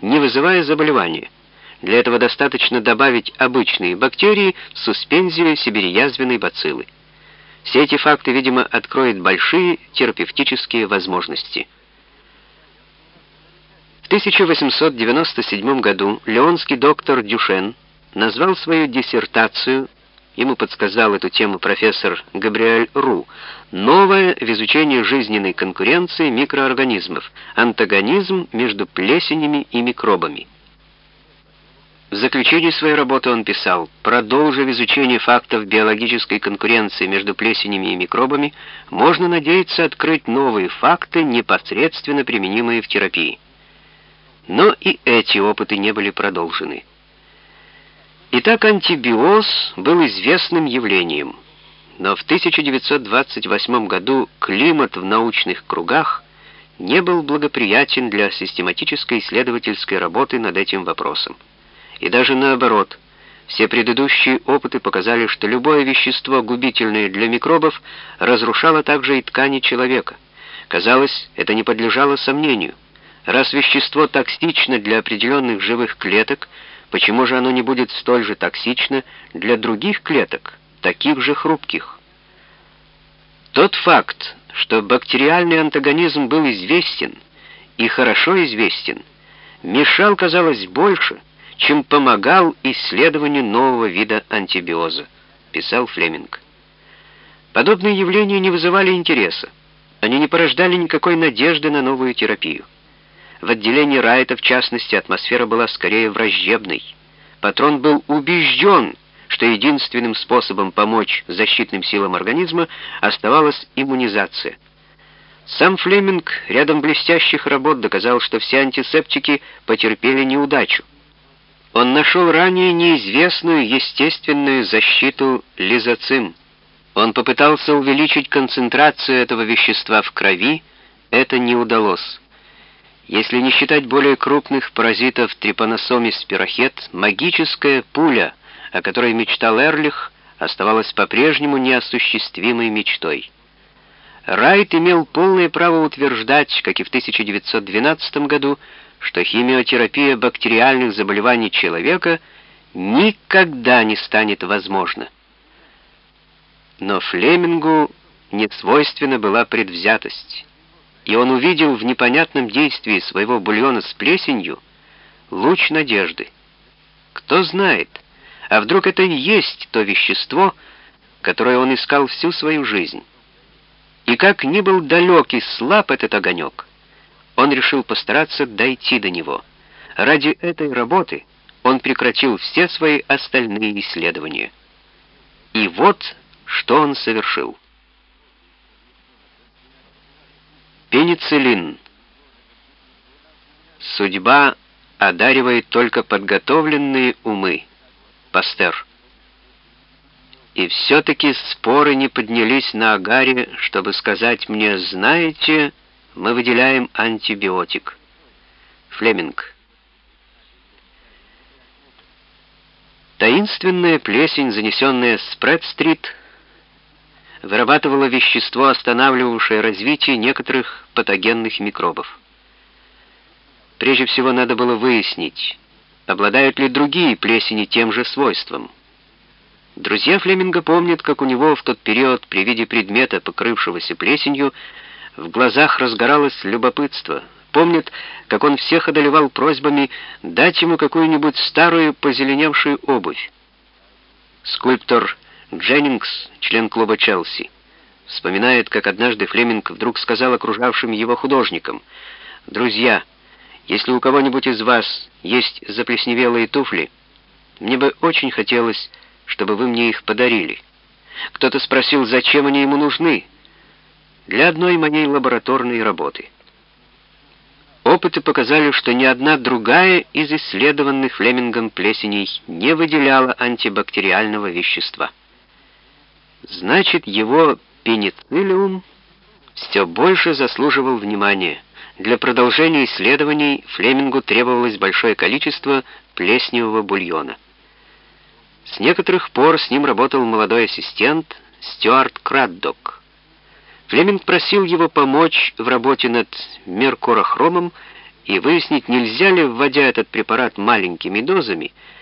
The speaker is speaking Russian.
не вызывая заболевания. Для этого достаточно добавить обычные бактерии в суспензию сибирязвенной бациллы. Все эти факты, видимо, откроют большие терапевтические возможности. В 1897 году леонский доктор Дюшен назвал свою диссертацию, ему подсказал эту тему профессор Габриэль Ру, «Новое в изучении жизненной конкуренции микроорганизмов. Антагонизм между плесенями и микробами». В заключении своей работы он писал, продолжив изучение фактов биологической конкуренции между плесенями и микробами, можно надеяться открыть новые факты, непосредственно применимые в терапии. Но и эти опыты не были продолжены. Итак, антибиоз был известным явлением, но в 1928 году климат в научных кругах не был благоприятен для систематической исследовательской работы над этим вопросом. И даже наоборот, все предыдущие опыты показали, что любое вещество, губительное для микробов, разрушало также и ткани человека. Казалось, это не подлежало сомнению. Раз вещество токсично для определенных живых клеток, почему же оно не будет столь же токсично для других клеток, таких же хрупких? Тот факт, что бактериальный антагонизм был известен и хорошо известен, мешал, казалось, больше, чем помогал исследованию нового вида антибиоза, писал Флеминг. Подобные явления не вызывали интереса. Они не порождали никакой надежды на новую терапию. В отделении Райта, в частности, атмосфера была скорее враждебной. Патрон был убежден, что единственным способом помочь защитным силам организма оставалась иммунизация. Сам Флеминг рядом блестящих работ доказал, что все антисептики потерпели неудачу. Он нашел ранее неизвестную естественную защиту лизоцим. Он попытался увеличить концентрацию этого вещества в крови, это не удалось. Если не считать более крупных паразитов трипаносоми спирохет, магическая пуля, о которой мечтал Эрлих, оставалась по-прежнему неосуществимой мечтой. Райт имел полное право утверждать, как и в 1912 году, что химиотерапия бактериальных заболеваний человека никогда не станет возможна. Но Флемингу не свойственна была предвзятость, и он увидел в непонятном действии своего бульона с плесенью луч надежды. Кто знает, а вдруг это и есть то вещество, которое он искал всю свою жизнь. И как ни был далек и слаб этот огонек, он решил постараться дойти до него. Ради этой работы он прекратил все свои остальные исследования. И вот что он совершил. Пенициллин. Судьба одаривает только подготовленные умы. Пастер. И все-таки споры не поднялись на агаре, чтобы сказать мне, знаете, мы выделяем антибиотик. Флеминг. Таинственная плесень, занесенная с Пред-стрит, вырабатывала вещество, останавливавшее развитие некоторых патогенных микробов. Прежде всего надо было выяснить, обладают ли другие плесени тем же свойством. Друзья Флеминга помнят, как у него в тот период при виде предмета, покрывшегося плесенью, в глазах разгоралось любопытство. Помнит, как он всех одолевал просьбами дать ему какую-нибудь старую позеленевшую обувь. Скульптор Дженнингс, член клуба Челси, вспоминает, как однажды Флеминг вдруг сказал окружавшим его художникам, «Друзья, если у кого-нибудь из вас есть заплесневелые туфли, мне бы очень хотелось, чтобы вы мне их подарили». Кто-то спросил, зачем они ему нужны, для одной моей лабораторной работы. Опыты показали, что ни одна другая из исследованных Флемингом плесеней не выделяла антибактериального вещества. Значит, его пенициллиум все больше заслуживал внимания. Для продолжения исследований Флемингу требовалось большое количество плесневого бульона. С некоторых пор с ним работал молодой ассистент Стюарт Краддок. Флеминг просил его помочь в работе над меркурохромом и выяснить, нельзя ли, вводя этот препарат маленькими дозами,